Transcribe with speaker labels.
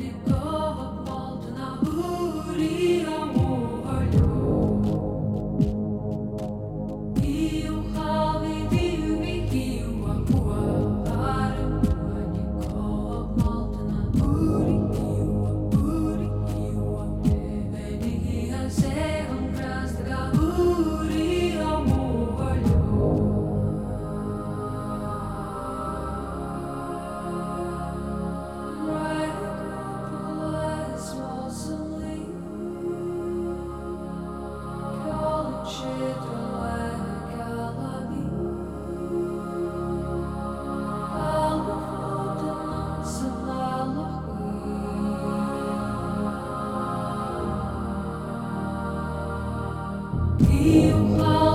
Speaker 1: you. E o